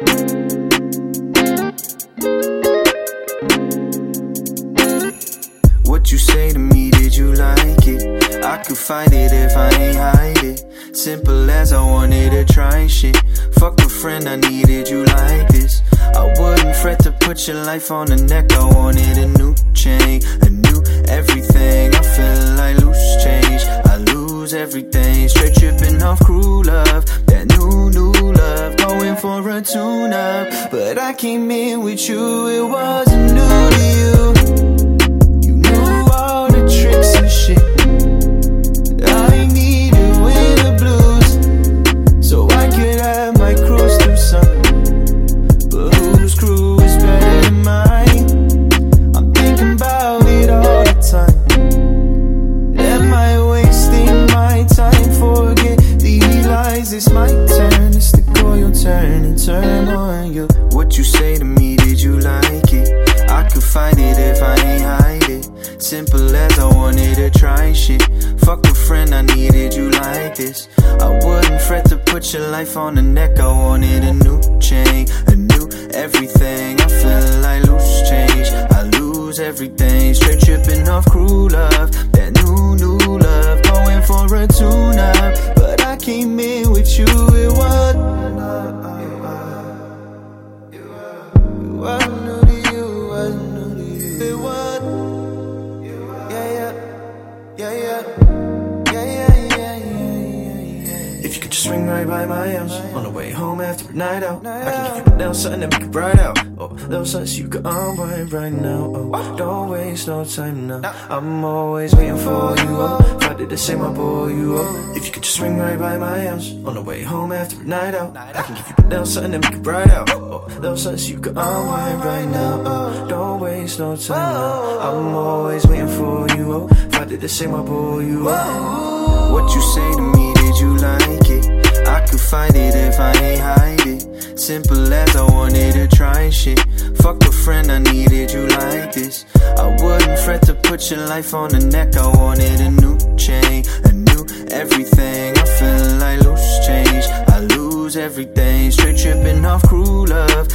What you say to me, did you like it? I could fight it if I ain't hide it. Simple as I wanted to try shit. Fuck a friend, I needed you like this. I wouldn't fret to put your life on the neck, I wanted a new for a tune up. But I came in with you, it wasn't new say to me, did you like it? I could find it if I ain't hide it. Simple as I wanted to try shit. Fuck a friend, I needed you like this. I wouldn't fret to put your life on the neck. I wanted a new chain, a new everything. I feel like loose change. I lose everything. Straight tripping off cruel love. Yeah, swing right by my house on the way home after a night out, I can give you little something that we can ride out. Oh, little something you can unwind right now. Oh, don't waste no time now. I'm always waiting for you. Oh, did the same, I bore you. Oh, if you could just swing right by my house on the way home after a night out, I can give you little something that we can ride out. Oh, little something you can unwind right now. Oh, don't waste no time now. I'm always waiting for you. Oh, did the same, I bore you. Oh. What you say to me, Simple as I wanted to try shit. Fuck a friend, I needed you like this. I wouldn't fret to put your life on the neck. I wanted a new chain, a new everything. I feel like loose change. I lose everything. Straight tripping off cruel love.